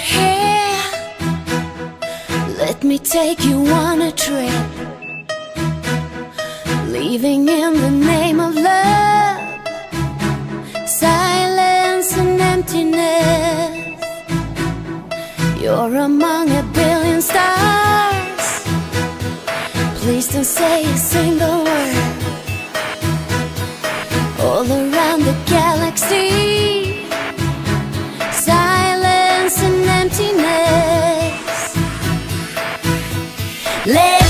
here. Let me take you on a trip. Leaving in the name of love, silence and emptiness. You're among a billion stars. Please don't say a single word. All around the galaxy Let